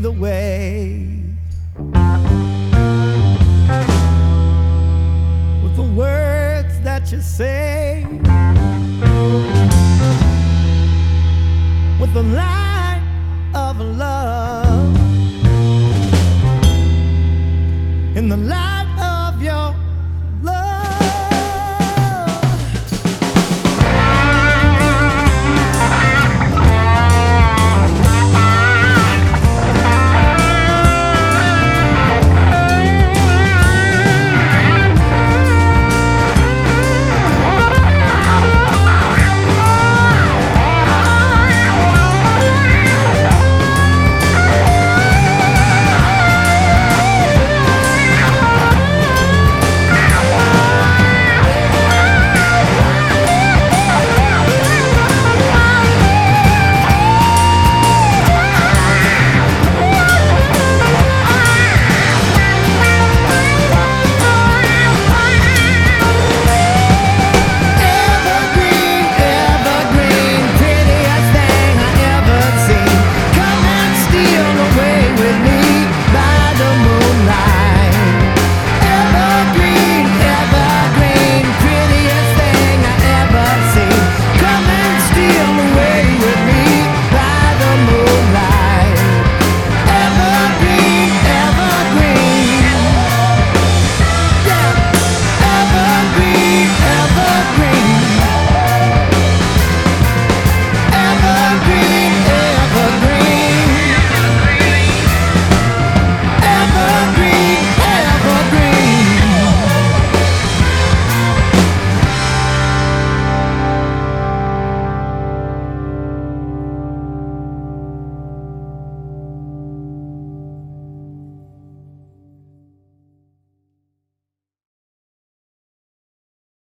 The way. With the words that you say, with the lies